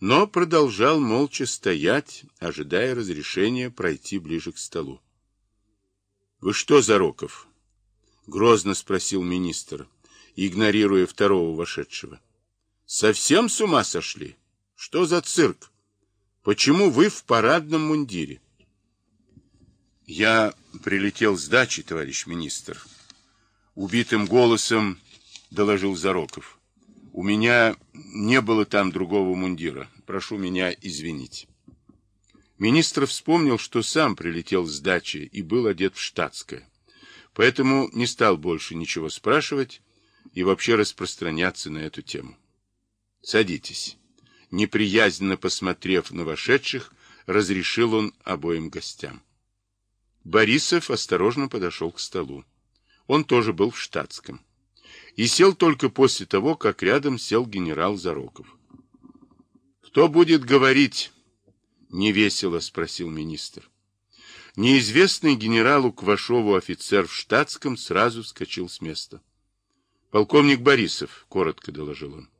но продолжал молча стоять, ожидая разрешения пройти ближе к столу. — Вы что, Зароков? — грозно спросил министр, игнорируя второго вошедшего. — Совсем с ума сошли? Что за цирк? Почему вы в парадном мундире? — Я прилетел с дачи, товарищ министр. Убитым голосом доложил Зароков. У меня не было там другого мундира. Прошу меня извинить. Министр вспомнил, что сам прилетел с дачи и был одет в штатское. Поэтому не стал больше ничего спрашивать и вообще распространяться на эту тему. Садитесь. Неприязненно посмотрев на вошедших, разрешил он обоим гостям. Борисов осторожно подошел к столу. Он тоже был в штатском и сел только после того, как рядом сел генерал Зароков. «Кто будет говорить?» — невесело спросил министр. Неизвестный генералу Квашову офицер в штатском сразу вскочил с места. «Полковник Борисов», — коротко доложил он.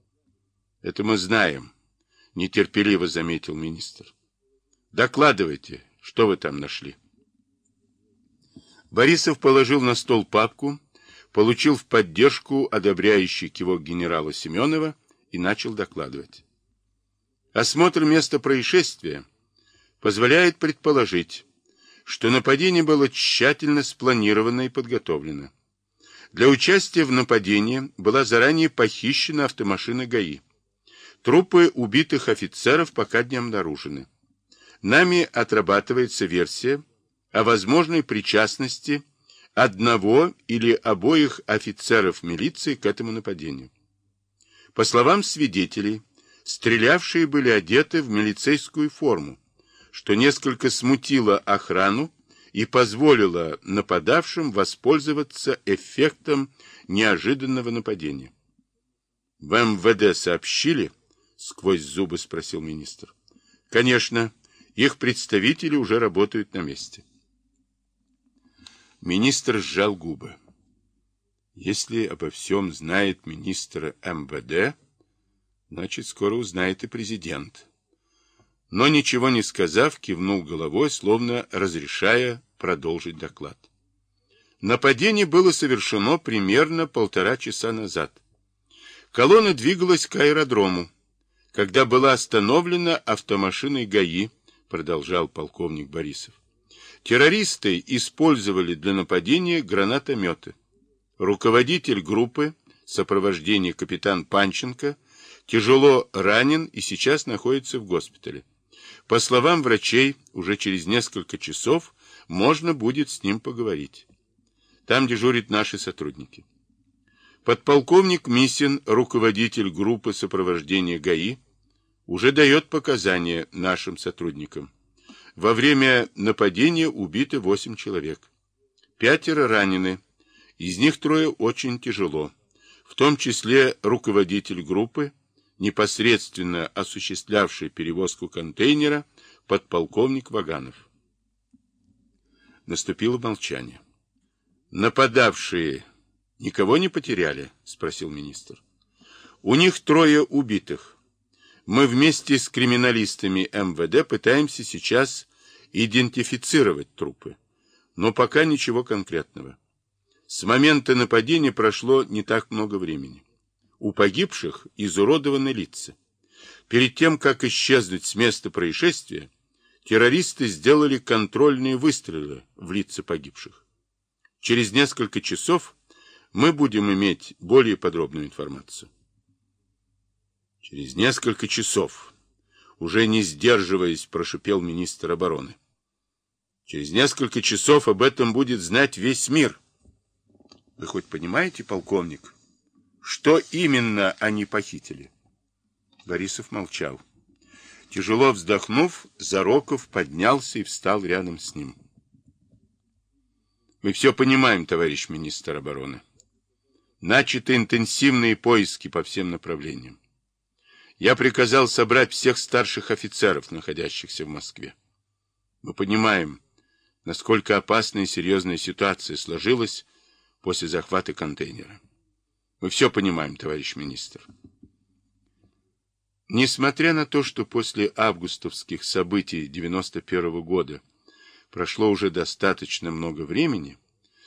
«Это мы знаем», — нетерпеливо заметил министр. «Докладывайте, что вы там нашли?» Борисов положил на стол папку, получил в поддержку одобряющий кивок генерала Семенова и начал докладывать. Осмотр места происшествия позволяет предположить, что нападение было тщательно спланировано и подготовлено. Для участия в нападении была заранее похищена автомашина ГАИ. Трупы убитых офицеров пока не обнаружены. Нами отрабатывается версия о возможной причастности одного или обоих офицеров милиции к этому нападению. По словам свидетелей, стрелявшие были одеты в милицейскую форму, что несколько смутило охрану и позволило нападавшим воспользоваться эффектом неожиданного нападения. — В МВД сообщили? — сквозь зубы спросил министр. — Конечно, их представители уже работают на месте. — Министр сжал губы. Если обо всем знает министр МВД, значит, скоро узнает и президент. Но ничего не сказав, кивнул головой, словно разрешая продолжить доклад. Нападение было совершено примерно полтора часа назад. Колонна двигалась к аэродрому. Когда была остановлена автомашиной ГАИ, продолжал полковник Борисов, Террористы использовали для нападения гранатометы. Руководитель группы сопровождения капитан Панченко тяжело ранен и сейчас находится в госпитале. По словам врачей, уже через несколько часов можно будет с ним поговорить. Там дежурят наши сотрудники. Подполковник Мисин, руководитель группы сопровождения ГАИ, уже дает показания нашим сотрудникам. Во время нападения убиты восемь человек. Пятеро ранены, из них трое очень тяжело, в том числе руководитель группы, непосредственно осуществлявший перевозку контейнера, подполковник Ваганов. Наступило молчание. «Нападавшие никого не потеряли?» — спросил министр. «У них трое убитых. Мы вместе с криминалистами МВД пытаемся сейчас идентифицировать трупы, но пока ничего конкретного. С момента нападения прошло не так много времени. У погибших изуродованы лица. Перед тем, как исчезнуть с места происшествия, террористы сделали контрольные выстрелы в лица погибших. Через несколько часов мы будем иметь более подробную информацию. Через несколько часов, уже не сдерживаясь, прошипел министр обороны. Через несколько часов об этом будет знать весь мир. Вы хоть понимаете, полковник, что именно они похитили? Борисов молчал. Тяжело вздохнув, Зароков поднялся и встал рядом с ним. Мы все понимаем, товарищ министр обороны. Начаты интенсивные поиски по всем направлениям я приказал собрать всех старших офицеров, находящихся в Москве. Мы понимаем, насколько опасная и серьезная ситуация сложилась после захвата контейнера. Мы все понимаем, товарищ министр. Несмотря на то, что после августовских событий 91 -го года прошло уже достаточно много времени,